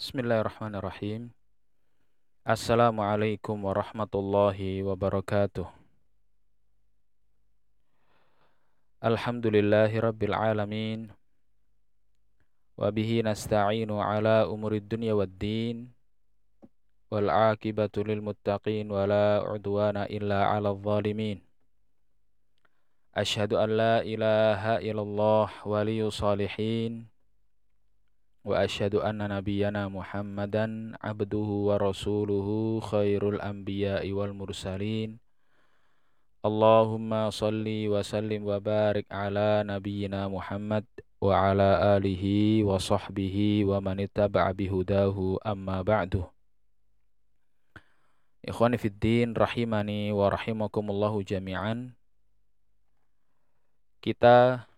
Bismillahirrahmanirrahim. Assalamualaikum warahmatullahi wabarakatuh. Alhamdulillahi rabbil alamin. Wabihi nasta'inu ala umurid dunya wad din. Wal akibatu lil muttaqin wa la udwana illa ala zalimin. Ashhadu an la ilaha illallah waliyu salihin. وأشهد أن نبينا محمدا عبده ورسوله خير الأنبياء والمرسلين اللهم صل وسلم وبارك على نبينا محمد وعلى آله وصحبه ومن اتبع بهداه أما بعد Ikhwani Fiddin rahimani wa rahimakumullahu jami'an Kita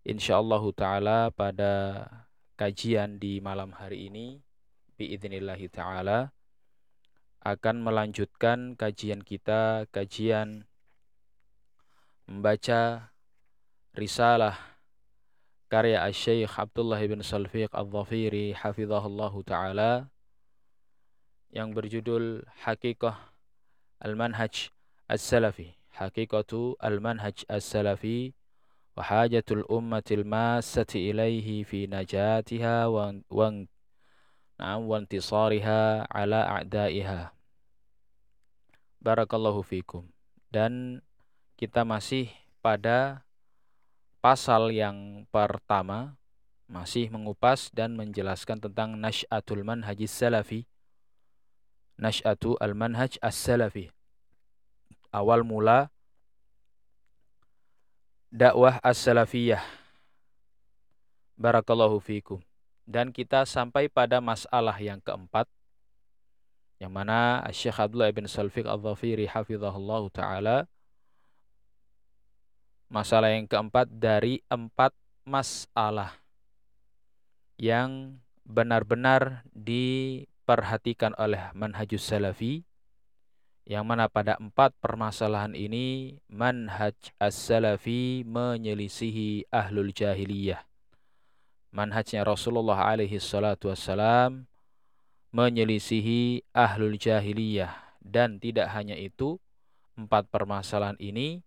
insyaallah ta'ala pada kajian di malam hari ini biidnillahi taala akan melanjutkan kajian kita kajian membaca risalah karya Asy-Syaikh Abdullah bin Salfiq Al-Dhafiri hafizahullahu taala yang berjudul Hakikah Al-Manhaj As-Salafi. Hakikatu Al-Manhaj As-Salafi وحاجة الأمة الماسة إليه في نجاتها وانتصارها على أعدائها Barakallahu fikum. Dan kita masih pada pasal yang pertama masih mengupas dan menjelaskan tentang nasy'atul manhaj salafi. Nasy'atu al-manhaj as-salafi. Awal mula dakwah as-salafiyah. Barakallahu fikum. Dan kita sampai pada masalah yang keempat yang mana Syekh Abdullah bin Salfiq Al-Dhafiri hafizahullah taala masalah yang keempat dari empat masalah yang benar-benar diperhatikan oleh manhajus salafi yang mana pada empat permasalahan ini manhaj as-salafi menyelisihi ahlul jahiliyah. Manhajnya Rasulullah alaihi salatu wassalam menyelisihi ahlul jahiliyah dan tidak hanya itu empat permasalahan ini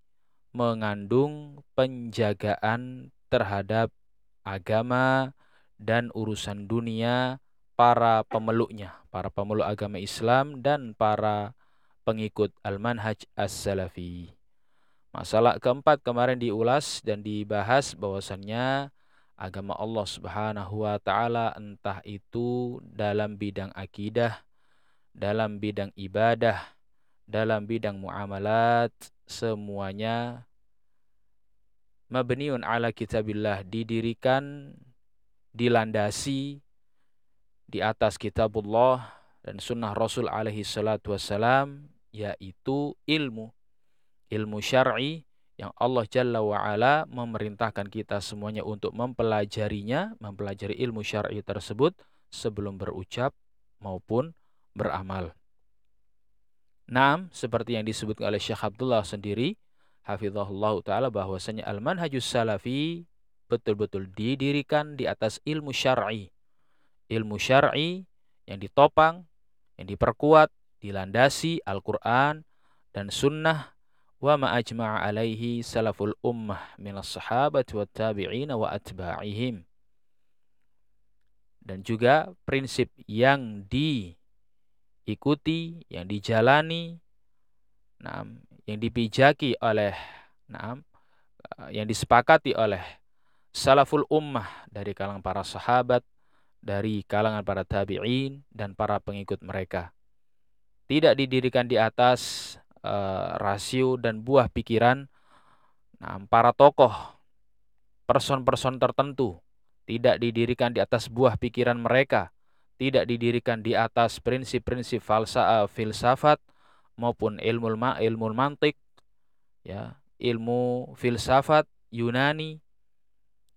mengandung penjagaan terhadap agama dan urusan dunia para pemeluknya, para pemeluk agama Islam dan para pengikut al-manhaj as-salafi. Masalah keempat kemarin diulas dan dibahas bahwasannya agama Allah Subhanahu wa taala entah itu dalam bidang akidah, dalam bidang ibadah, dalam bidang muamalat, semuanya mabniun ala kitabillah didirikan dilandasi di atas kitabullah dan sunnah Rasul alaihi salatu wassalam yaitu ilmu ilmu syar'i yang Allah Jalla wa ala memerintahkan kita semuanya untuk mempelajarinya, mempelajari ilmu syar'i tersebut sebelum berucap maupun beramal. Nam, seperti yang disebut oleh Syekh Abdullah sendiri, hafizahullah taala bahwasanya al-manhajus salafi betul-betul didirikan di atas ilmu syar'i. Ilmu syar'i yang ditopang, yang diperkuat dilandasi Al-Quran dan Sunnah wa ma ajma'a alaihi salaful ummah minas sahabat wa tabi'in wa atba'ihim. Dan juga prinsip yang diikuti, yang dijalani, nah, yang dipijaki oleh, nah, yang disepakati oleh salaful ummah dari kalangan para sahabat, dari kalangan para tabi'in dan para pengikut mereka tidak didirikan di atas uh, rasio dan buah pikiran. Nah, para tokoh, person-person tertentu, tidak didirikan di atas buah pikiran mereka, tidak didirikan di atas prinsip-prinsip falsafah, filsafat maupun ilmu ilmu mantik, ya, ilmu filsafat Yunani,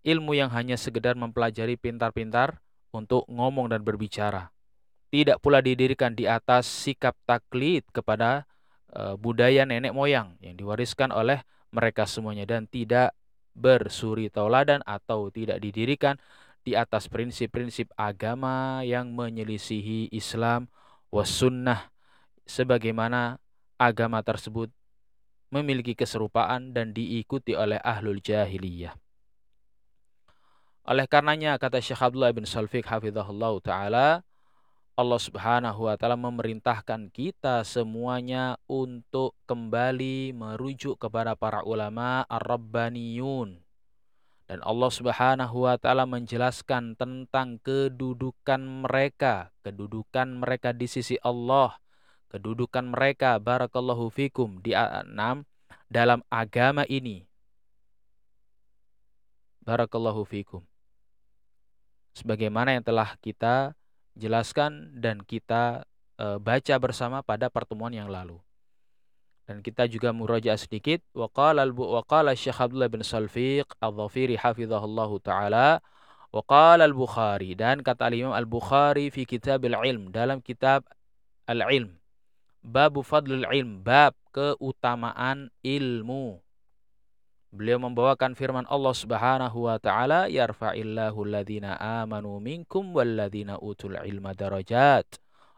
ilmu yang hanya sekedar mempelajari pintar-pintar untuk ngomong dan berbicara tidak pula didirikan di atas sikap taklid kepada uh, budaya nenek moyang yang diwariskan oleh mereka semuanya dan tidak bersuri tauladan atau tidak didirikan di atas prinsip-prinsip agama yang menyelisihi Islam was sunnah sebagaimana agama tersebut memiliki keserupaan dan diikuti oleh ahlul jahiliyah. Oleh karenanya kata Syekh Abdullah bin Salfiq hafizahullah taala Allah Subhanahu wa taala memerintahkan kita semuanya untuk kembali merujuk kepada para ulama ar-rabbaniyun. Dan Allah Subhanahu wa taala menjelaskan tentang kedudukan mereka, kedudukan mereka di sisi Allah, kedudukan mereka barakallahu fikum di enam dalam agama ini. Barakallahu fikum sebagaimana yang telah kita jelaskan dan kita e, baca bersama pada pertemuan yang lalu. Dan kita juga murajaah sedikit waqala waqala Syekh Abdullah bin Salfiq Al-Dhafiri hafizahullahu taala waqala Al-Bukhari dan kata Al-Imam Al-Bukhari fi kitab al-ilm dalam kitab al-ilm bab fadlul ilm bab keutamaan ilmu Beliau membawakan firman Allah Subhanahu wa taala, "Yarfa'illahu alladhina amanu minkum walladhina utul ilma darajat."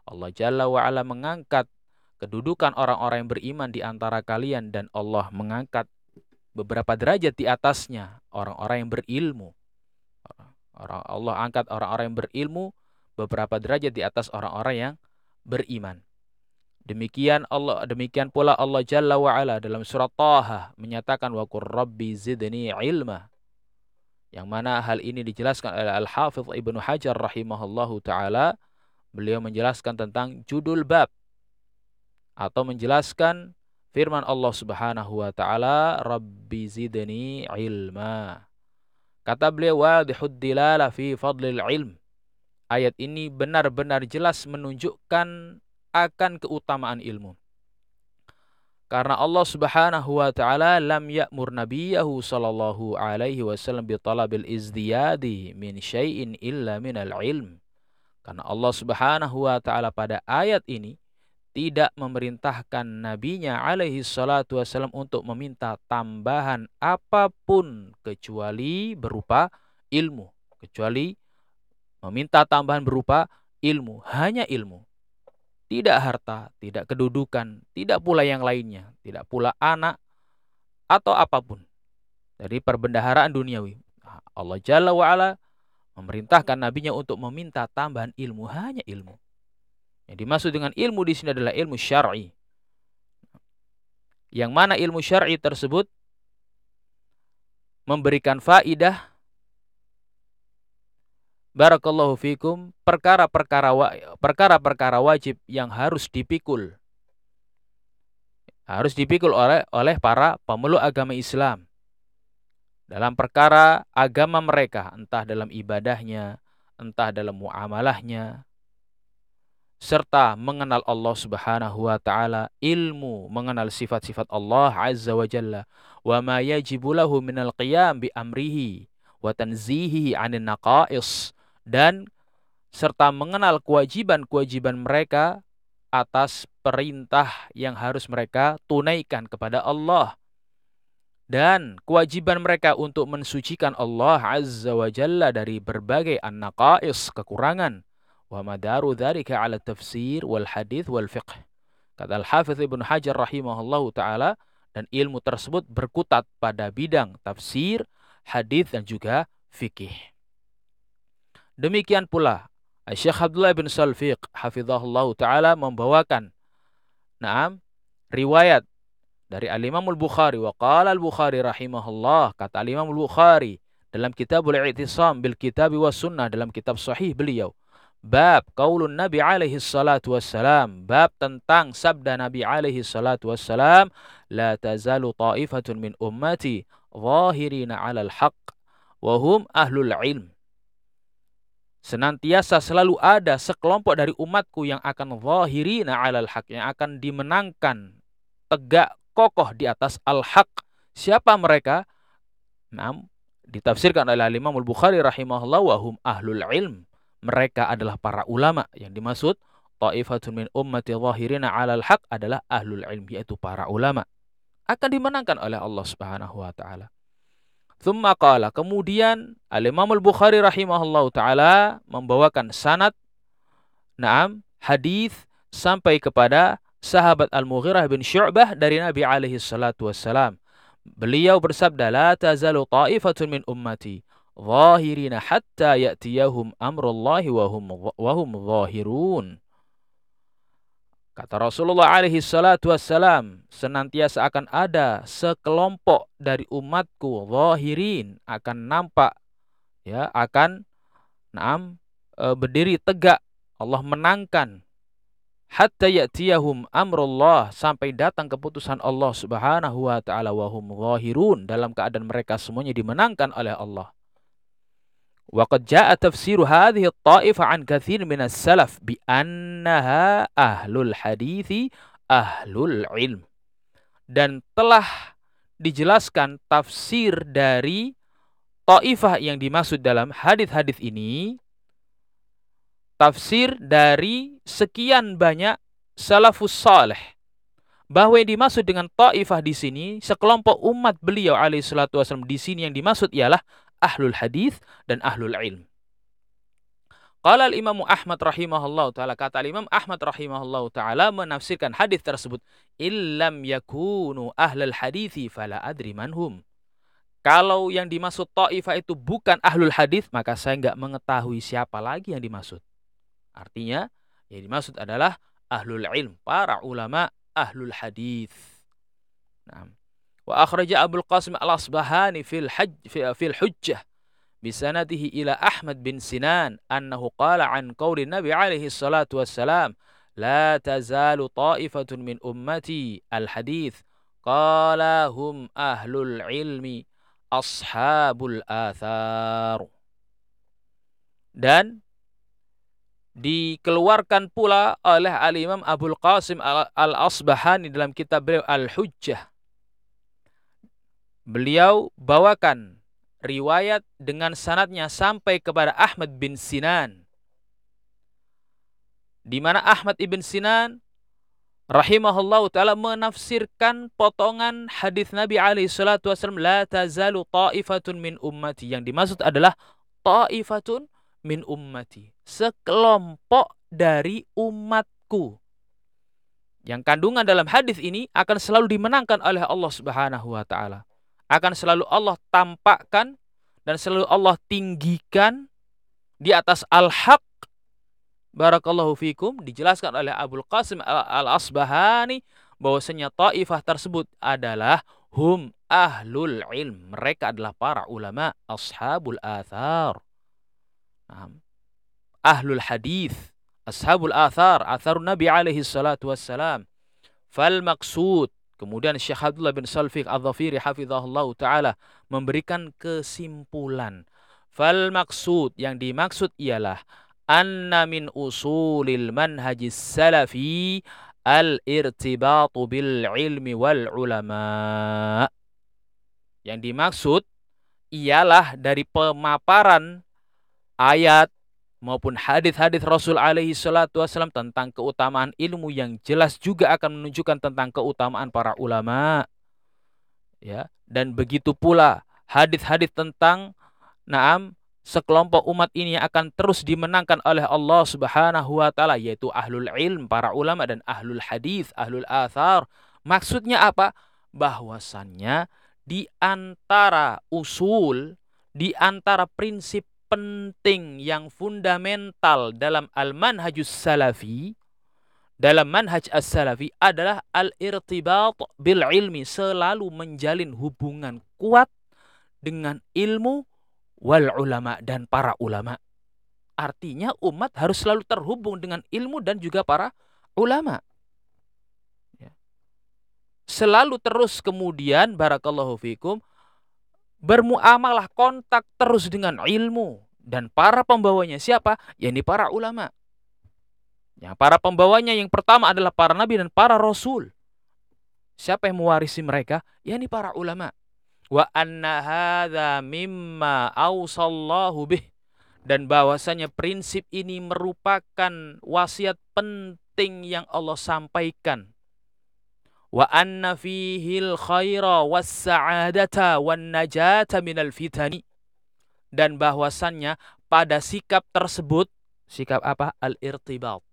Allah Jalla wa ala mengangkat kedudukan orang-orang yang beriman di antara kalian dan Allah mengangkat beberapa derajat di atasnya orang-orang yang berilmu. Allah angkat orang-orang yang berilmu beberapa derajat di atas orang-orang yang beriman. Demikian Allah demikian pula Allah Jalla wa ala dalam surat Taha menyatakan wa qur rabbi zidni ilma. Yang mana hal ini dijelaskan oleh Al-Hafidz Ibnu Hajar rahimahullahu taala. Beliau menjelaskan tentang judul bab atau menjelaskan firman Allah Subhanahu wa taala rabbi zidni ilma. Kata beliau wadihud dilala fi fadlil ilm. Ayat ini benar-benar jelas menunjukkan akan keutamaan ilmu. Karena Allah Subhanahu wa taala lam ya'mur nabiyahu sallallahu alaihi wasallam bi talabil izdiyadi min syai'in illa minal ilm. Karena Allah Subhanahu wa taala pada ayat ini tidak memerintahkan nabinya alaihi salatu wasallam untuk meminta tambahan apa pun kecuali berupa ilmu, kecuali meminta tambahan berupa ilmu, hanya ilmu. Tidak harta, tidak kedudukan, tidak pula yang lainnya, tidak pula anak atau apa pun dari perbendaharaan duniawi. Nah, Allah Jalla wa'ala memerintahkan nabinya untuk meminta tambahan ilmu, hanya ilmu. Yang dimaksud dengan ilmu di sini adalah ilmu syar'i. Yang mana ilmu syar'i tersebut memberikan faidah barakallahu fikum perkara-perkara perkara-perkara wajib yang harus dipikul. Harus dipikul oleh oleh para pemeluk agama Islam. Dalam perkara agama mereka entah dalam ibadahnya entah dalam muamalahnya serta mengenal Allah Subhanahu wa taala ilmu mengenal sifat-sifat Allah azza wa jalla wa ma yajibu lahu minal qiyam bi amrihi wa tanzihihi 'anil naqais dan serta mengenal kewajiban-kewajiban mereka atas perintah yang harus mereka tunaikan kepada Allah. Dan kewajiban mereka untuk mensucikan Allah Azza wa Jalla dari berbagai an-naqais kekurangan. Wa madaru dzalika ala tafsir wal hadis wal fiqh. Kata Al-Hafidz Ibnu Hajar rahimahullahu taala dan ilmu tersebut berkutat pada bidang tafsir, hadis dan juga fikih. Demikian pula Syekh Abdullah bin Salfiq hafizahullah taala membawakan Naam riwayat dari Al-Imam Al-Bukhari wa qala Al-Bukhari rahimahullah. Kata Al-Imam Al-Bukhari dalam Kitabul I'tisam bil Kitab was Sunnah dalam kitab sahih beliau bab qaulun Nabi alaihi salatu wassalam. Bab tentang sabda Nabi alaihi salatu wassalam la tazalu ta'ifatun min ummati zahirina 'alal haqq wa hum ahlul ilm senantiasa selalu ada sekelompok dari umatku yang akan zahirina alal haq yang akan dimenangkan tegak kokoh di atas al-haq. Siapa mereka? Nah, ditafsirkan oleh Imam Al-Bukhari rahimahullah wa hum ahlul ilm. Mereka adalah para ulama yang dimaksud ta'ifatun min ummati zahirina alal haq adalah ahlul ilm yaitu para ulama. Akan dimenangkan oleh Allah Subhanahu wa taala. Thumma qala. Kemudian Al-Imam Al-Bukhari rahimahullah taala membawakan sanad Naam, hadis sampai kepada sahabat Al-Mughirah bin Syu'bah dari Nabi alaihi salatu wassalam. Beliau bersabda, "La tazalu ta'ifatun min ummati zahirina hatta ya'tiyahum amrullahi wa hum wa hum zahirun." Kata Rasulullah alaihi salatu wassalam, senantiasa akan ada sekelompok dari umatku zahirin akan nampak ya akan naam e, berdiri tegak. Allah menangkan. Hatta ya'tiyahum amrullah sampai datang keputusan Allah Subhanahu wa taala wa hum zahirun. Dalam keadaan mereka semuanya dimenangkan oleh Allah. وقد جاء تفسير هذه الطائفة عن كثير من السلف بأنها أهل الحديث أهل العلم. Dan telah dijelaskan tafsir dari ta'ifah yang dimaksud dalam hadith-hadith ini tafsir dari sekian banyak salafus saleh bahwa yang dimaksud dengan ta'ifah di sini sekelompok umat beliau alaihissalatu wasallam di sini yang dimaksud ialah ahlul hadis dan ahlul ilm. Qala al-Imam Ahmad rahimahullah taala kata al-Imam Ahmad rahimahullah taala menafsirkan hadis tersebut illam yakunu ahlul hadithi fala adri manhum. Kalau yang dimaksud ta'ifah itu bukan ahlul hadis maka saya enggak mengetahui siapa lagi yang dimaksud. Artinya yang dimaksud adalah ahlul ilm, para ulama ahlul hadis. Nah, وأخرج أبو القاسم الأصبهاني في الحج في, في الحجة بسنده إلى أحمد بن سنان أنه قال عن قول النبي عليه الصلاة والسلام لا تزال طائفة من أمتي الحديث قال هم أهل العلم أصحاب الآثار. Dan dikeluarkan pula oleh Al-Imam Abdul Qasim Al-Asbahani dalam kitab beliau Al-Hujjah. Beliau bawakan riwayat dengan sanatnya sampai kepada Ahmad bin Sinan. Di mana Ahmad ibn Sinan rahimahullah taala menafsirkan potongan hadis Nabi alaihi salatu wasallam la tazalu ta'ifatun min ummati. Yang dimaksud adalah ta'ifatun min ummati sekelompok dari umatku. Yang kandungan dalam hadis ini akan selalu dimenangkan oleh Allah Subhanahu wa taala akan selalu Allah tampakkan dan selalu Allah tinggikan di atas al-haq. Barakallahu fikum. Dijelaskan oleh Abdul Qasim al-Asbahani bahwasanya taifah tersebut adalah hum ahlul ilm. Mereka adalah para ulama ashabul athar. Ahlul hadis ashabul athar athar Nabi alaihi salatu wassalam. Fal maqsud Kemudian Syekh Abdullah bin Salfiq Al-Dhafiri hafizahullah taala memberikan kesimpulan. Fal maksud yang dimaksud ialah anna min usulil manhajis salafi al-irtibatu bil ilmi wal ulama. Yang dimaksud ialah dari pemaparan ayat maupun hadis-hadis Rasul alaihi salatu wasallam tentang keutamaan ilmu yang jelas juga akan menunjukkan tentang keutamaan para ulama. Ya, dan begitu pula hadis-hadis tentang naam sekelompok umat ini akan terus dimenangkan oleh Allah Subhanahu wa taala yaitu ahlul ilm, para ulama dan ahlul hadis, ahlul athar. Maksudnya apa? Bahwasannya di antara usul, di antara prinsip penting yang fundamental dalam al-manhajus salafi dalam manhaj as-salafi adalah al-irtibat bil ilmi selalu menjalin hubungan kuat dengan ilmu wal ulama dan para ulama. Artinya umat harus selalu terhubung dengan ilmu dan juga para ulama. Ya. Selalu terus kemudian barakallahu fikum bermuamalah kontak terus dengan ilmu dan para pembawanya siapa? Ya ini para ulama. Ya, para pembawanya yang pertama adalah para nabi dan para rasul. Siapa yang mewarisi mereka? Ya ini para ulama. Wa anna hadza mimma awsallahu bih dan bahwasanya prinsip ini merupakan wasiat penting yang Allah sampaikan wa anna fihil khaira was sa'adata wan najata minal fitani. Dan bahwasannya pada sikap tersebut sikap apa? Al-irtibat.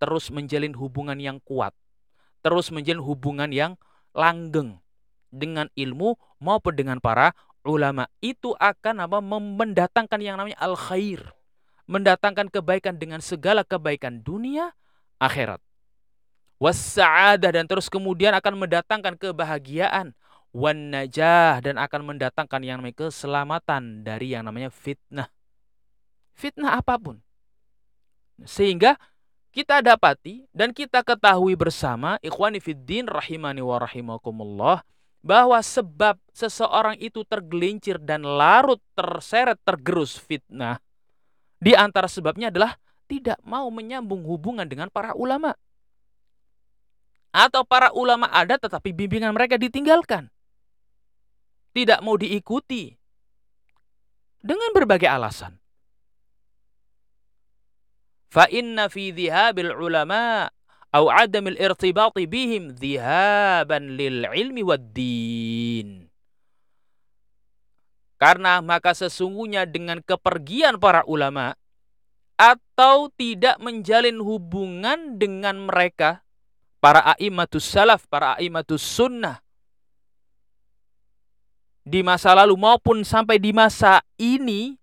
Terus menjalin hubungan yang kuat. Terus menjalin hubungan yang langgeng. Dengan ilmu maupun dengan para ulama. Itu akan apa? Mendatangkan yang namanya al khair mendatangkan kebaikan dengan segala kebaikan dunia akhirat wassa'adah dan terus kemudian akan mendatangkan kebahagiaan wan najah dan akan mendatangkan yang namanya keselamatan dari yang namanya fitnah. Fitnah apa pun. Sehingga kita dapati dan kita ketahui bersama ikhwani fiddin rahimani wa rahimakumullah bahwa sebab seseorang itu tergelincir dan larut terseret tergerus fitnah di antara sebabnya adalah tidak mau menyambung hubungan dengan para ulama atau para ulama ada tetapi bimbingan mereka ditinggalkan. Tidak mau diikuti. Dengan berbagai alasan. Fa inna fi dhihabil ulama au adamil irtibati bihim dhihaban lil ilmi wad din. Karena maka sesungguhnya dengan kepergian para ulama atau tidak menjalin hubungan dengan mereka para a'immatus salaf, para a'immatus sunnah di masa lalu maupun sampai di masa ini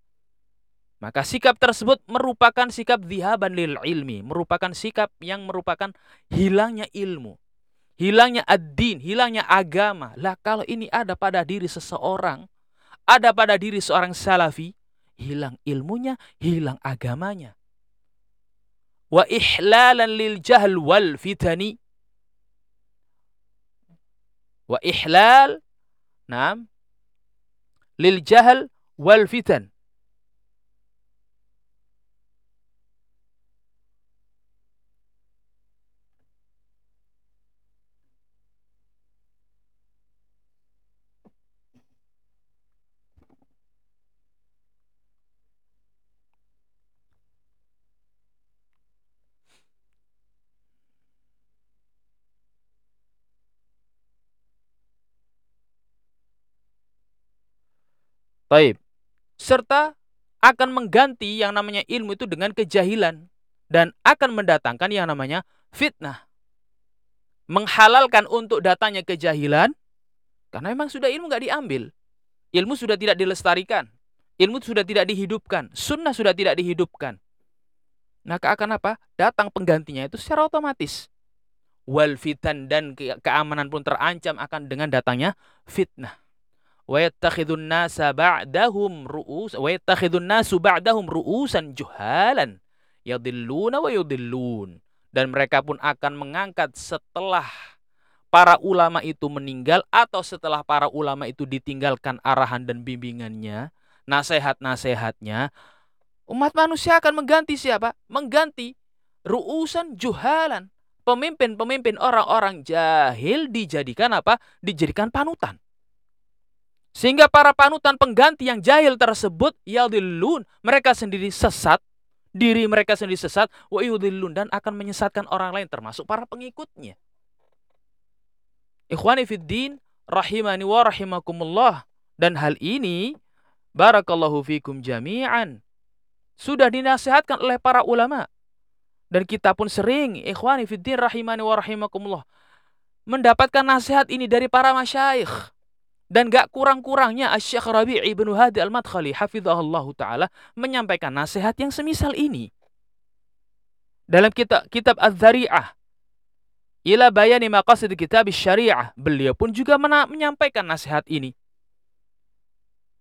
maka sikap tersebut merupakan sikap dhihaban lil ilmi, merupakan sikap yang merupakan hilangnya ilmu, hilangnya ad-din, hilangnya agama. Lah kalau ini ada pada diri seseorang, ada pada diri seorang salafi, hilang ilmunya, hilang agamanya. Wa ihlalan lil jahl wal fitani wa ihlal nam lil Taib. Serta akan mengganti yang namanya ilmu itu dengan kejahilan dan akan mendatangkan yang namanya fitnah. Menghalalkan untuk datanya kejahilan karena memang sudah ilmu nggak diambil. Ilmu sudah tidak dilestarikan. Ilmu sudah tidak dihidupkan. Sunnah sudah tidak dihidupkan. Maka akan apa? Datang penggantinya itu secara otomatis. Wal fitan dan keamanan pun terancam akan dengan datangnya fitnah dan mereka pun akan mengangkat setelah para ulama itu meninggal atau setelah para ulama itu ditinggalkan arahan dan bimbingannya nasihat-nasihatnya umat manusia akan mengganti siapa? Mengganti ru'usan juhalan. Pemimpin-pemimpin orang-orang jahil dijadikan apa? Dijadikan panutan sehingga para panutan pengganti yang jahil tersebut yadillun, mereka sendiri sesat, diri mereka sendiri sesat, wa yudillun dan akan menyesatkan orang lain termasuk para pengikutnya. Ikhwani fiddin rahimani wa rahimakumullah. Dan hal ini barakallahu fikum jami'an sudah dinasihatkan oleh para ulama. Dan kita pun sering ikhwani fiddin rahimani wa rahimakumullah mendapatkan nasihat ini dari para masyayikh dan gak kurang-kurangnya Syekh Rabi' ibnu Hadi al-Madkhali hafizahullah ta'ala menyampaikan nasihat yang semisal ini. Dalam kitab kitab Az-Zari'ah ila bayani maqasid kitab syariah beliau pun juga menyampaikan nasihat ini.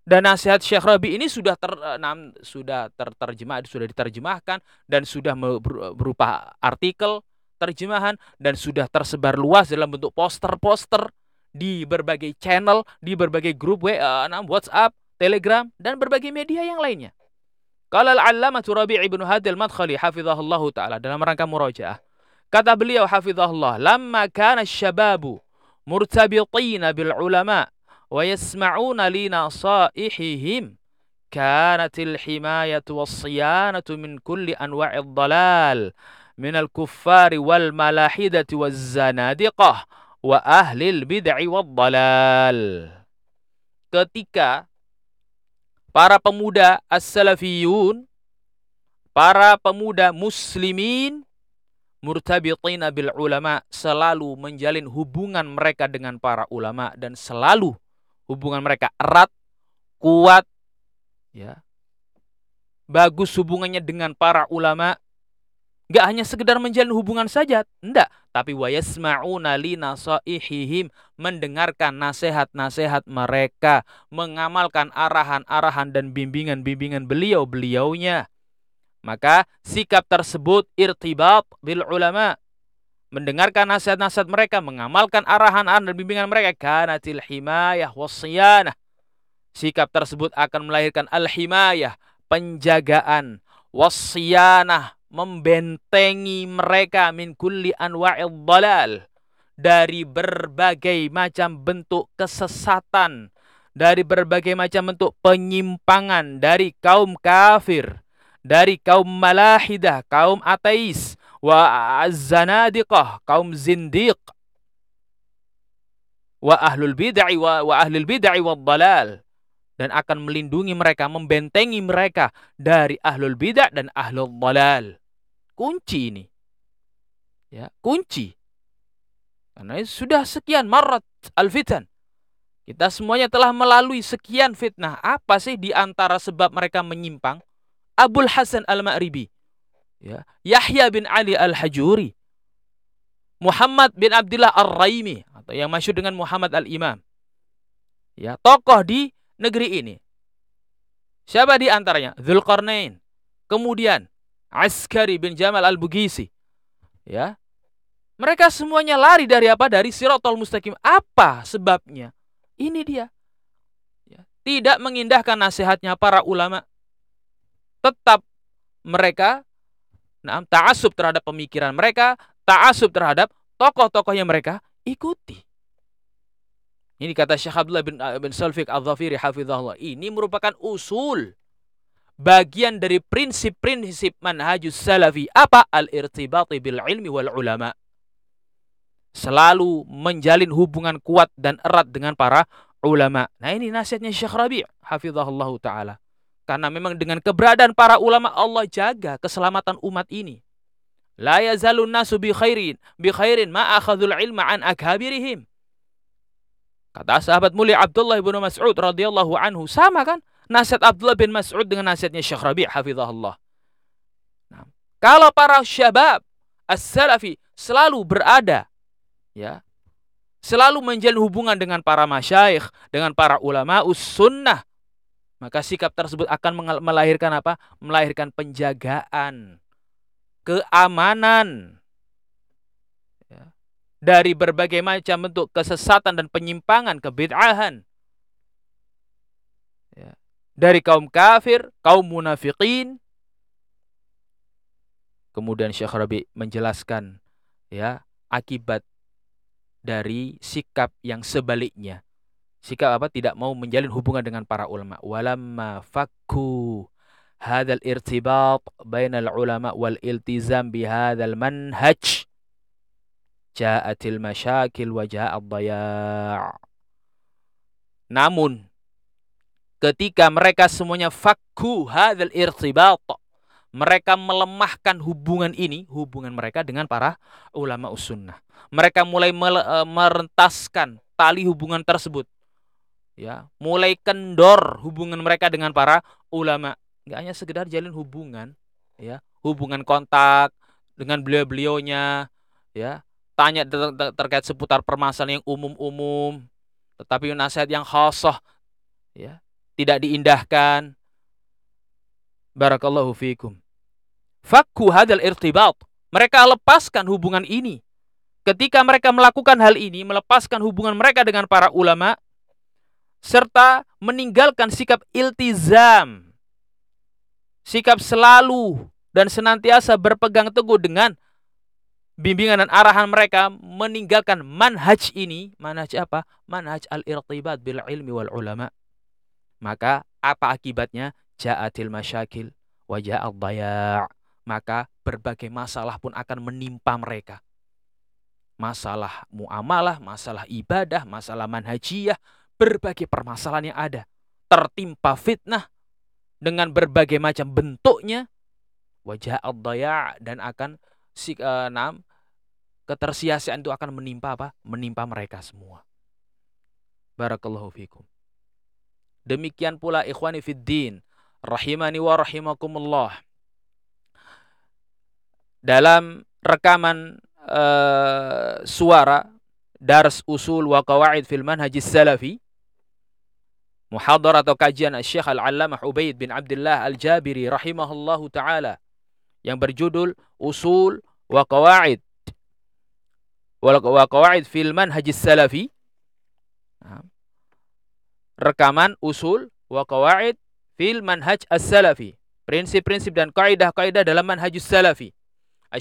Dan nasihat Syekh Rabi ini sudah ter, sudah terterjemah, sudah diterjemahkan dan sudah berupa artikel terjemahan dan sudah tersebar luas dalam bentuk poster-poster di berbagai channel, di berbagai grup WA, WhatsApp, Telegram, dan berbagai media yang lainnya. Qala al-allamah Rabi' ibn Hadi al-Madkhali hafizahullah taala dalam rangka murojaah. Kata beliau hafizahullah, "Lamma kana asy-syababu murtabitina bil ulama wa yasma'una li nasaihihim, kanat al-himayatu was-siyanatu min kulli anwa'id dhalal min al-kuffari wal malahidati waz-zanadiqah." Wa ahlil bid'i wad dalal. Ketika para pemuda as-salafiyun, para pemuda muslimin murtabitina bil ulama selalu menjalin hubungan mereka dengan para ulama dan selalu hubungan mereka erat, kuat, ya. Bagus hubungannya dengan para ulama Gak hanya sekedar menjalin hubungan saja, enggak, tapi wayasma'una li nasaihihim, mendengarkan nasihat-nasihat mereka, mengamalkan arahan-arahan dan bimbingan-bimbingan beliau-beliaunya. Maka sikap tersebut irtibat bil ulama, mendengarkan nasihat-nasihat mereka, mengamalkan arahan-arahan dan bimbingan mereka, kanatil himayah wasyanah. Sikap tersebut akan melahirkan al-himayah, penjagaan, wasyanah, membentengi mereka min kulli anwa'il dalal dari berbagai macam bentuk kesesatan, dari berbagai macam bentuk penyimpangan dari kaum kafir, dari kaum malahidah, kaum ateis, wa zanadiqah, kaum zindiq, wa ahlul bid'ah wa, wa ahlul bid'ah wa dalal dan akan melindungi mereka, membentengi mereka dari ahlul bidah dan ahlul dalal. Kunci ini. Ya, kunci. Karena sudah sekian marat al-fitan. Kita semuanya telah melalui sekian fitnah. Apa sih di antara sebab mereka menyimpang? Abul Hasan al-Ma'ribi. Ya. Yahya bin Ali al-Hajuri. Muhammad bin Abdullah al-Raimi. Atau yang masyur dengan Muhammad al-Imam. Ya, tokoh di negeri ini. Siapa di antaranya? Zulkarnain. Kemudian Askari bin Jamal al-Bugisi. Ya. Mereka semuanya lari dari apa? Dari Siratul Mustaqim. Apa sebabnya? Ini dia. Ya. Tidak mengindahkan nasihatnya para ulama. Tetap mereka nah, ta'asub terhadap pemikiran mereka, ta'asub terhadap tokoh-tokoh yang mereka ikuti. Ini kata Syekh Abdullah bin, bin Salfiq al-Zafiri hafizahullah. Ini merupakan usul bagian dari prinsip-prinsip manhajus salafi apa? Al-irtibati bil ilmi wal ulama. Selalu menjalin hubungan kuat dan erat dengan para ulama. Nah ini nasihatnya Syekh Rabi' hafizahullah taala. Karena memang dengan keberadaan para ulama Allah jaga keselamatan umat ini. La yazalun nasu bi khairin bi khairin ma akhadhul ilma an akhabirihim. Kata sahabat mulia Abdullah bin Mas'ud radhiyallahu anhu sama kan nasihat Abdullah bin Mas'ud dengan nasihatnya Syekh Rabi' hafizahullah. Nah, kalau para syabab as-salafi selalu berada ya selalu menjalin hubungan dengan para masyayikh, dengan para ulama sunnah, maka sikap tersebut akan melahirkan apa? Melahirkan penjagaan, keamanan ya, dari berbagai macam bentuk kesesatan dan penyimpangan, kebid'ahan dari kaum kafir, kaum munafikin. Kemudian Syekh Rabi menjelaskan ya akibat dari sikap yang sebaliknya. Sikap apa? Tidak mau menjalin hubungan dengan para ulama. Walamma fakku hadal irtibat bainal ulama wal iltizam bihadal manhaj ja'atil masyakil wa ja'ad daya' Namun ketika mereka semuanya fakku hadal irtibat mereka melemahkan hubungan ini, hubungan mereka dengan para ulama usunnah. Mereka mulai e, merentaskan tali hubungan tersebut. Ya, mulai kendor hubungan mereka dengan para ulama. Enggak hanya sekedar jalin hubungan, ya, hubungan kontak dengan beliau-beliaunya, ya, tanya ter ter terkait seputar permasalahan yang umum-umum, tetapi nasihat yang khasah, ya, tidak diindahkan. Barakallahu fikum. Fakku hadal irtibat. Mereka lepaskan hubungan ini. Ketika mereka melakukan hal ini, melepaskan hubungan mereka dengan para ulama, serta meninggalkan sikap iltizam, sikap selalu dan senantiasa berpegang teguh dengan bimbingan dan arahan mereka meninggalkan manhaj ini manhaj apa manhaj al-irtibat bil ilmi wal ulama maka apa akibatnya? Ja'atil masyakil wa ja'ad daya' Maka berbagai masalah pun akan menimpa mereka. masalah muamalah, masalah ibadah, masalah manhajiyah, berbagai permasalahan yang ada. Tertimpa fitnah dengan berbagai macam bentuknya, wajah al dan akan si uh, nam, ketersiasaan itu akan menimpa apa? Menimpa mereka semua. Barakallahu fikum. Demikian pula ikhwani fiddin, rahimani wa rahimakumullah. Dalam rekaman uh, suara Dars Usul wa Qawaid fil Manhaj Salafi muhadhar atau kajian Syekh Al-Allamah Ubaid bin Abdullah Al-Jabiri rahimahullahu taala yang berjudul Usul wa Qawaid wa Qawaid fil Manhaj Salafi rekaman usul wa Qawaid fil Manhaj As-Salafi. Prinsip-prinsip dan kaidah-kaidah dalam manhajus salafi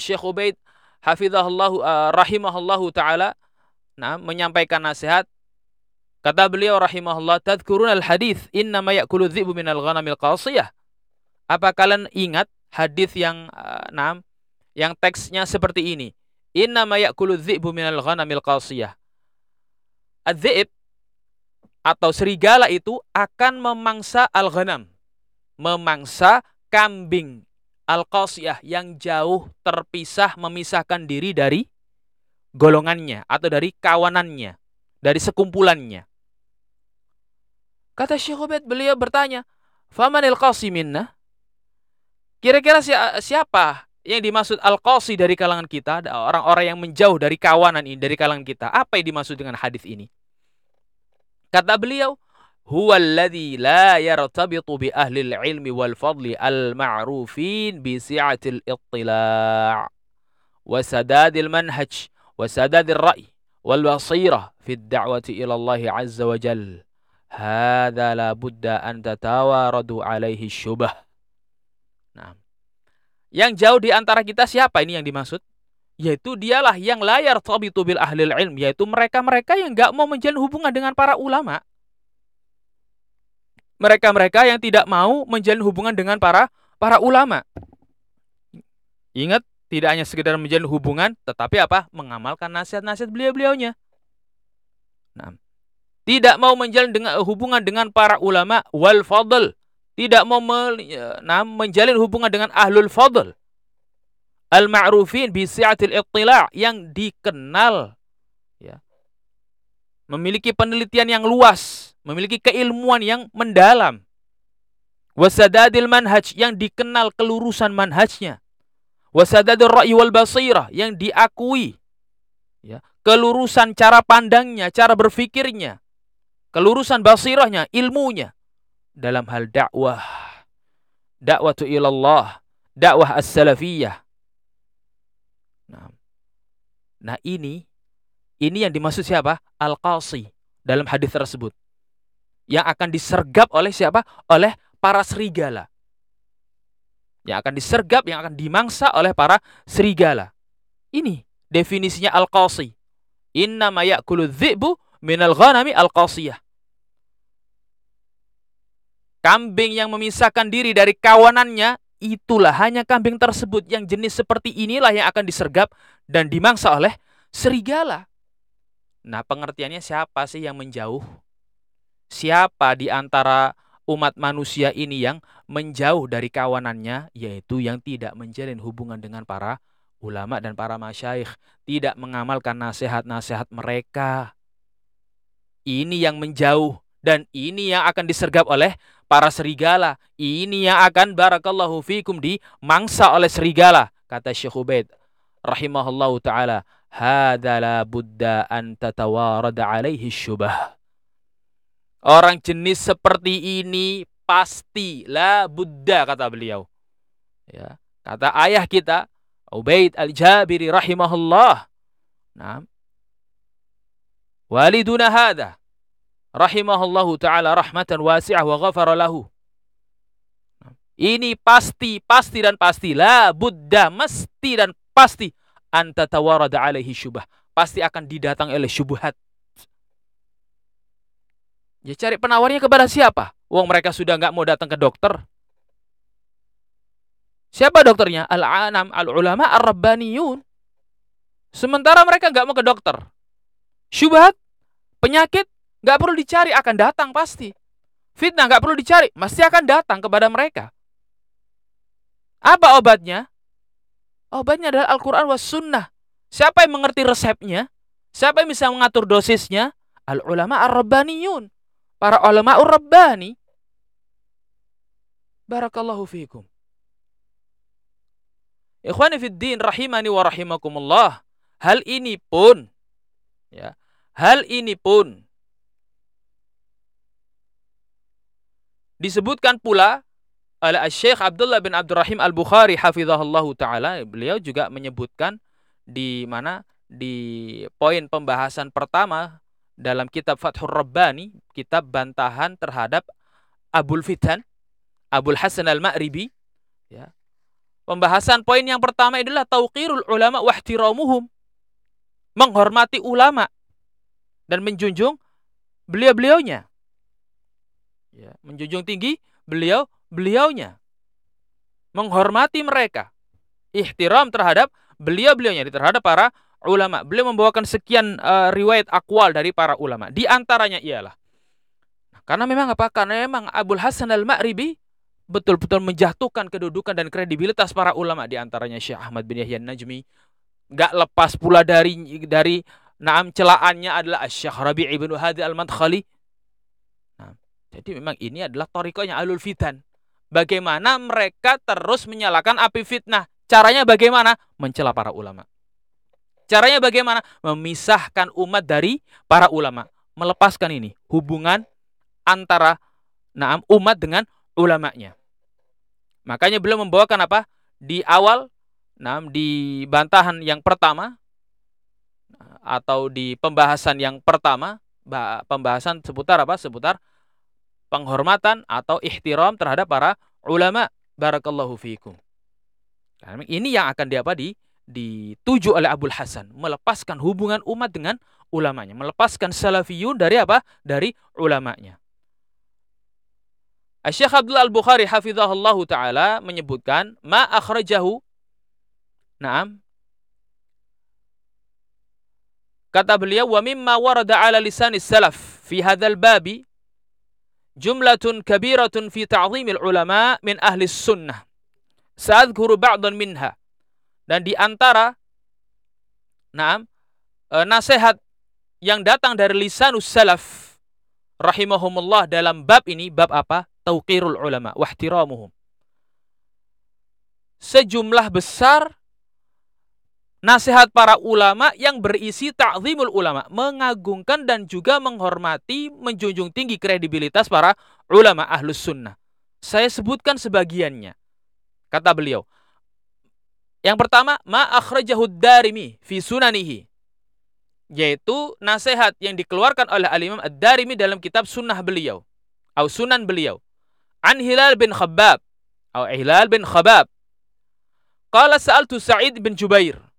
Syekh Ubaid hafizahullahu uh, rahimahullahu taala nah menyampaikan nasihat. Kata beliau rahimahullah tadhkurun al hadis inna ma ya'kulu dhi'bu minal ghanamil qasiyah apa kalian ingat hadis yang uh, nah yang teksnya seperti ini? Inna ma ya'kulu dhi'bu minal ghanamil qasiyah Adzib atau serigala itu akan memangsa al-ghanam memangsa kambing al-qasiyah yang jauh terpisah memisahkan diri dari golongannya atau dari kawanannya, dari sekumpulannya. Kata Syekh Ubaid beliau bertanya, "Famanil qasi minna?" Kira-kira siapa yang dimaksud al-qasi dari kalangan kita, orang-orang yang menjauh dari kawanan ini, dari kalangan kita? Apa yang dimaksud dengan hadis ini? Kata beliau, huwa alladhi la yartabitu bi ahli ilmi wal fadli al ma'rufin bi si'atil ittila' wa sadadil manhaj wa sadadil ra'i wal basira fi da'wati ila Allah azza wa jal hadha la budda an tatawaradu alaihi syubah nah yang jauh di antara kita siapa ini yang dimaksud yaitu dialah yang layar tabitu bil ahlil ilm yaitu mereka-mereka yang enggak mau menjalin hubungan dengan para ulama mereka-mereka yang tidak mau menjalin hubungan dengan para para ulama. Ingat, tidak hanya sekedar menjalin hubungan, tetapi apa? Mengamalkan nasihat-nasihat beliau-beliaunya. Nah, tidak mau menjalin dengan hubungan dengan para ulama wal fadl, tidak mau me, nah, menjalin hubungan dengan ahlul fadl. Al-ma'rufin bi si'atil ittila' yang dikenal ya. Memiliki penelitian yang luas memiliki keilmuan yang mendalam. Wasadadil manhaj yang dikenal kelurusan manhajnya. Wasadadil ra'i wal basirah yang diakui. Ya, kelurusan cara pandangnya, cara berfikirnya. Kelurusan basirahnya, ilmunya. Dalam hal dakwah. Dakwah ilallah. Dakwah as-salafiyah. Nah, nah ini, ini yang dimaksud siapa? Al-Qasi dalam hadis tersebut yang akan disergap oleh siapa? Oleh para serigala. Yang akan disergap, yang akan dimangsa oleh para serigala. Ini definisinya al-qasi. Inna ma ya'kulu dhi'bu minal ghanami al-qasiyah. Kambing yang memisahkan diri dari kawanannya, itulah hanya kambing tersebut yang jenis seperti inilah yang akan disergap dan dimangsa oleh serigala. Nah, pengertiannya siapa sih yang menjauh siapa di antara umat manusia ini yang menjauh dari kawanannya, yaitu yang tidak menjalin hubungan dengan para ulama dan para masyaikh, tidak mengamalkan nasihat-nasihat mereka. Ini yang menjauh dan ini yang akan disergap oleh para serigala. Ini yang akan barakallahu fikum di mangsa oleh serigala, kata Syekh Ubaid rahimahullahu taala. Hadza budda an tatawarada alaihi syubah Orang jenis seperti ini pasti la Buddha kata beliau. Ya, kata ayah kita Ubaid Al-Jabiri rahimahullah. Nah. Waliduna hadha rahimahullahu taala rahmatan wasi'ah wa ghafara. Ini pasti, pasti dan pasti la Buddha mesti dan pasti anta tawarada alaihi syubah. Pasti akan didatang oleh syubhat Ya cari penawarnya kepada siapa? Uang mereka sudah nggak mau datang ke dokter. Siapa dokternya? Al-anam, al-ulama, ar-rabbaniyun. Sementara mereka nggak mau ke dokter. Syubhat, penyakit nggak perlu dicari akan datang pasti. Fitnah nggak perlu dicari, pasti akan datang kepada mereka. Apa obatnya? Obatnya adalah Al-Quran was sunnah. Siapa yang mengerti resepnya? Siapa yang bisa mengatur dosisnya? Al-ulama ar-rabbaniyun. Para ulama ur-rabbani. Barakallahu fiikum. Ikhwani fid din rahimani wa rahimakumullah. Hal ini pun ya, hal ini pun disebutkan pula oleh Syekh Abdullah bin Abdurrahim Al-Bukhari hafizahullahu taala. Beliau juga menyebutkan di mana di poin pembahasan pertama dalam kitab Fathur Rabbani, kitab bantahan terhadap Abul Fitan, Abul Hasan Al-Ma'ribi, ya. Pembahasan poin yang pertama adalah tauqirul ulama wa ihtiramuhum menghormati ulama dan menjunjung beliau-beliaunya. Ya, menjunjung tinggi beliau beliaunya. Menghormati mereka. Ihtiram terhadap beliau-beliaunya terhadap para ulama. Beliau membawakan sekian uh, riwayat akwal dari para ulama. Di antaranya ialah karena memang apa? Karena memang Abdul Hasan Al-Ma'ribi betul-betul menjatuhkan kedudukan dan kredibilitas para ulama di antaranya Syekh Ahmad bin Yahya Najmi, gak lepas pula dari dari naam celaannya adalah Syekh Rabi' ibn Hadi al-Madkhali. Jadi memang ini adalah torikonya alul fitan. Bagaimana mereka terus menyalakan api fitnah. Caranya bagaimana? Mencela para ulama. Caranya bagaimana? Memisahkan umat dari para ulama. Melepaskan ini. Hubungan antara naam umat dengan ulamanya. Makanya beliau membawakan apa? Di awal Nah, di bantahan yang pertama atau di pembahasan yang pertama, pembahasan seputar apa? Seputar penghormatan atau ihtiram terhadap para ulama. Barakallahu fiikum. Nah, ini yang akan diapa di dituju oleh Abdul Hasan, melepaskan hubungan umat dengan ulamanya, melepaskan salafiyun dari apa? Dari ulamanya. Syekh Abdul Al-Bukhari hafizahullahu taala menyebutkan ma akhrajahu Naam. Kata beliau, "Wa mimma warada ala lisan salaf fi hadzal babi jumlatun kabiratun fi ta'zimil ulama min ahli sunnah. Sa'adhkuru ba'dan minha." Dan di antara e, nasihat yang datang dari lisanus salaf rahimahumullah dalam bab ini bab apa? Tauqirul ulama wa ihtiramuhum. Sejumlah besar nasihat para ulama yang berisi ta'zimul ulama, mengagungkan dan juga menghormati, menjunjung tinggi kredibilitas para ulama ahlus sunnah. Saya sebutkan sebagiannya. Kata beliau. Yang pertama, ma akhrajahu darimi fi sunanihi. Yaitu nasihat yang dikeluarkan oleh al-imam ad-darimi dalam kitab sunnah beliau. Atau sunan beliau. An Hilal bin Khabbab. Atau Hilal bin Khabab. Qala sa'altu Sa'id bin Jubair.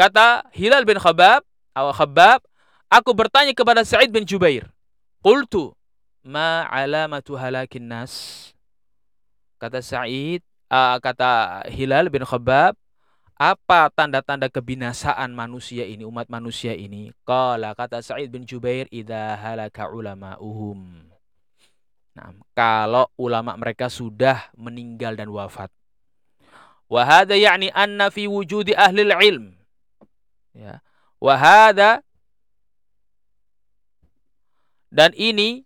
Kata Hilal bin Khabab, atau Khabab, aku bertanya kepada Sa'id bin Jubair. Qultu, ma alamatu halakin nas? Kata Sa'id, uh, kata Hilal bin Khabab, apa tanda-tanda kebinasaan manusia ini, umat manusia ini? Qala kata Sa'id bin Jubair, idha halaka ulama'uhum. Nah, kalau ulama mereka sudah meninggal dan wafat. Wahada ya'ni anna fi wujudi ahli ilm Ya. Wahada dan ini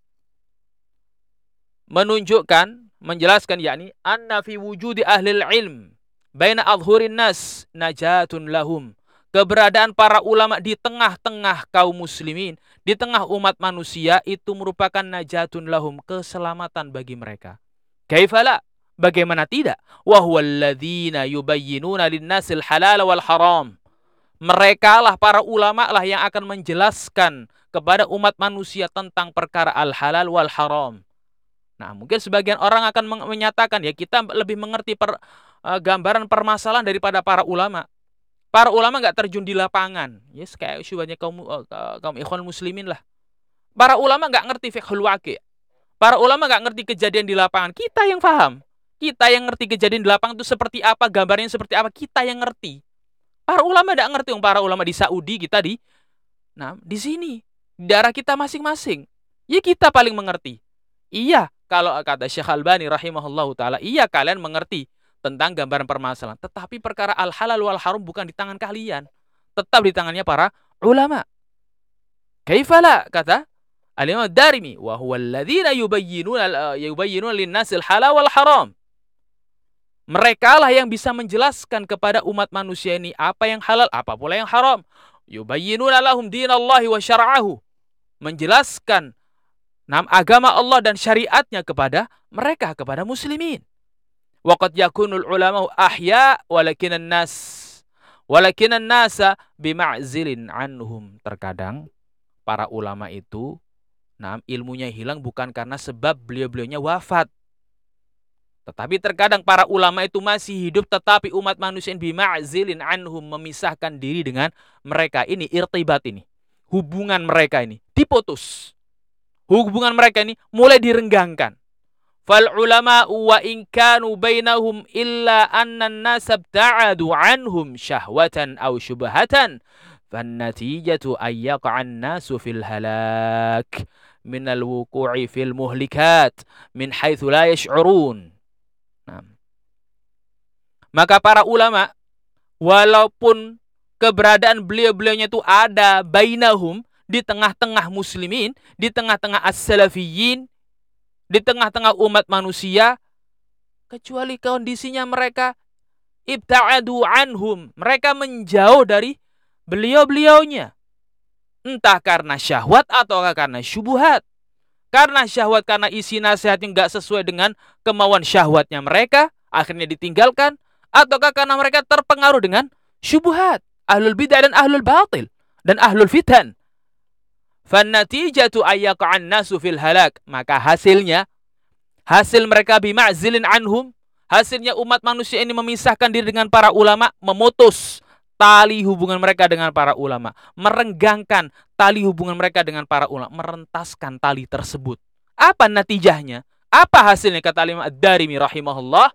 menunjukkan menjelaskan yakni anna fi wujudi ahli ilm baina adhurin nas najatun lahum. Keberadaan para ulama di tengah-tengah kaum muslimin di tengah umat manusia itu merupakan najatun lahum keselamatan bagi mereka. Kaifala bagaimana tidak? Wa huwalladzina yubayyinuna lin-nasil halal wal haram mereka lah para ulama lah yang akan menjelaskan kepada umat manusia tentang perkara al-halal wal haram. Nah, mungkin sebagian orang akan menyatakan ya kita lebih mengerti per, uh, gambaran permasalahan daripada para ulama. Para ulama nggak terjun di lapangan. Yes, kayak syubahnya kaum uh, kaum ikhwan muslimin lah. Para ulama nggak ngerti fiqhul waqi. Para ulama nggak ngerti kejadian di lapangan. Kita yang paham. Kita yang ngerti kejadian di lapangan itu seperti apa, gambarnya seperti apa, kita yang ngerti. Para ulama tidak ngerti, para ulama di Saudi kita di nah di sini darah kita masing-masing. Ya kita paling mengerti. Iya, kalau kata Syekh Albani rahimahullah taala, iya kalian mengerti tentang gambaran permasalahan. Tetapi perkara al-halal wal haram bukan di tangan kalian. Tetap di tangannya para ulama. Kaifala kata Al-Imam Darimi wa huwa alladhina yubayyinuna yubayyinuna lin-nasil halal wal haram. Mereka lah yang bisa menjelaskan kepada umat manusia ini apa yang halal, apa pula yang haram. Yubayyinuna lahum dinallahi wa syara'ahu. Menjelaskan nam agama Allah dan syariatnya kepada mereka, kepada muslimin. Waqad yakunul ulama ahya walakinan nas walakinan nasa bima'zilin anhum. Terkadang para ulama itu nah ilmunya hilang bukan karena sebab beliau-beliaunya wafat tetapi terkadang para ulama itu masih hidup tetapi umat manusia bima'zilin anhum memisahkan diri dengan mereka. Ini irtibat ini. Hubungan mereka ini diputus. Hubungan mereka ini mulai direnggangkan. Fal ulama wa in kanu bainahum illa anna ta'adu anhum syahwatan aw syubhatan ayyaqa'an nasu fil halak min al-wuqu'i Nah. Maka para ulama walaupun keberadaan beliau-beliaunya itu ada bainahum di tengah-tengah muslimin, di tengah-tengah as-salafiyin, di tengah-tengah umat manusia, kecuali kondisinya mereka ibta'adu anhum, mereka menjauh dari beliau-beliaunya. Entah karena syahwat atau karena syubuhat. Karena syahwat, karena isi nasihatnya nggak sesuai dengan kemauan syahwatnya mereka, akhirnya ditinggalkan. Ataukah karena mereka terpengaruh dengan syubuhat, ahlul bid'ah dan ahlul batil, dan ahlul fitan. Fannatijatu ayyaqa'an nasu fil halak. Maka hasilnya, hasil mereka bima'zilin anhum, hasilnya umat manusia ini memisahkan diri dengan para ulama, memutus tali hubungan mereka dengan para ulama, merenggangkan tali hubungan mereka dengan para ulama, merentaskan tali tersebut. Apa natijahnya? Apa hasilnya kata Imam Ad-Darimi rahimahullah?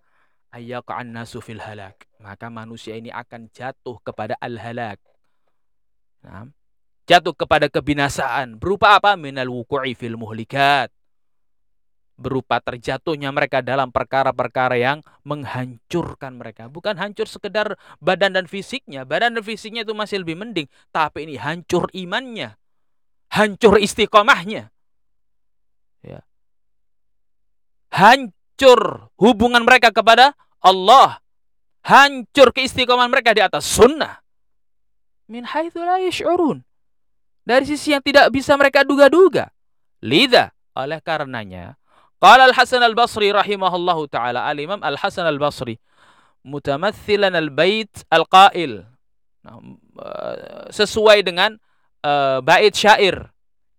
Ayyaqa'an nasu fil halak. Maka manusia ini akan jatuh kepada al-halak. Jatuh kepada kebinasaan. Berupa apa? Minal wuku'i fil muhlikat berupa terjatuhnya mereka dalam perkara-perkara yang menghancurkan mereka. Bukan hancur sekedar badan dan fisiknya. Badan dan fisiknya itu masih lebih mending. Tapi ini hancur imannya. Hancur istiqomahnya. Ya. Hancur hubungan mereka kepada Allah. Hancur keistiqomahan mereka di atas sunnah. Min haithu la yash'urun. Dari sisi yang tidak bisa mereka duga-duga. Lida, oleh karenanya, Qala Al-Hasan Al-Basri rahimahullahu taala Al-Imam Al-Hasan Al-Basri mutamathilan al-bait al-qail sesuai dengan uh, bait syair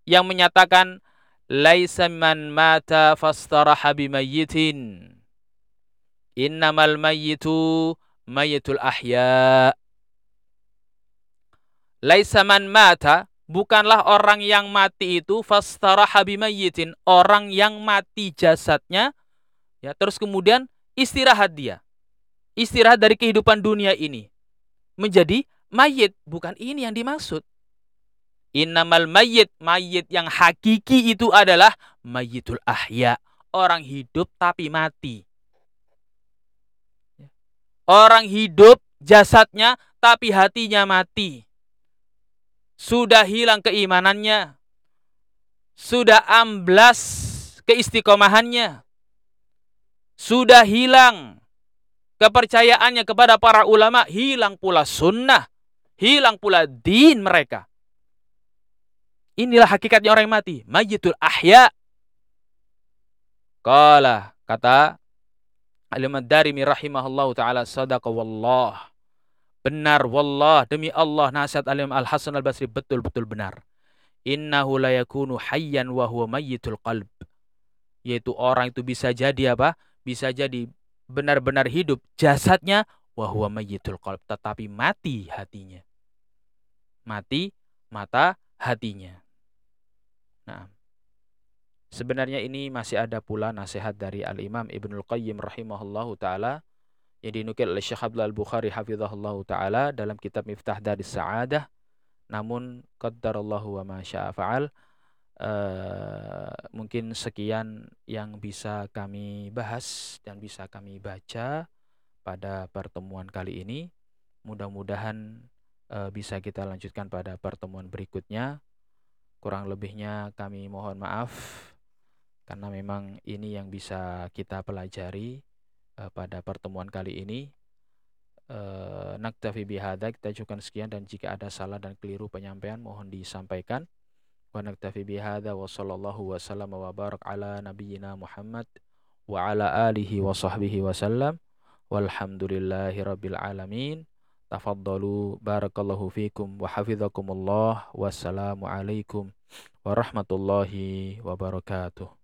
yang menyatakan laisa man mata fastaraha bimayyitin innamal mayyitu mayyitul ahya laisa man mata bukanlah orang yang mati itu fastaraha bimayyitin, orang yang mati jasadnya ya terus kemudian istirahat dia. Istirahat dari kehidupan dunia ini menjadi mayit, bukan ini yang dimaksud. Innamal mayit, mayit yang hakiki itu adalah mayitul ahya, orang hidup tapi mati. Orang hidup jasadnya tapi hatinya mati sudah hilang keimanannya, sudah amblas keistiqomahannya, sudah hilang kepercayaannya kepada para ulama, hilang pula sunnah, hilang pula din mereka. Inilah hakikatnya orang yang mati, majitul ahya. Kala kata Al-Imam Darimi rahimahullahu taala sadaqa wallah. Benar wallah demi Allah nasihat Alim Al Hasan Al Basri betul-betul benar. Innahu la yakunu hayyan wa huwa mayyitul qalb. Yaitu orang itu bisa jadi apa? Bisa jadi benar-benar hidup jasadnya wa huwa mayyitul qalb, tetapi mati hatinya. Mati mata hatinya. Nah, sebenarnya ini masih ada pula nasihat dari Al Imam Ibnul Qayyim rahimahullahu taala yang dinukil oleh Syekh Abdul Al-Bukhari hafizahullah taala dalam kitab Miftah dari Sa'adah. Namun qaddarallahu wa ma fa'al uh, mungkin sekian yang bisa kami bahas dan bisa kami baca pada pertemuan kali ini. Mudah-mudahan uh, bisa kita lanjutkan pada pertemuan berikutnya. Kurang lebihnya kami mohon maaf karena memang ini yang bisa kita pelajari uh, pada pertemuan kali ini. Uh, naktafi bihada kita cukupkan sekian dan jika ada salah dan keliru penyampaian mohon disampaikan. Wa naktafi bihada wa sallallahu wa sallam wa barak ala nabiyyina Muhammad wa ala alihi wa sahbihi wa sallam. Walhamdulillahi rabbil alamin. Tafaddalu barakallahu fikum wa hafizakumullah. Wassalamu alaikum warahmatullahi wabarakatuh.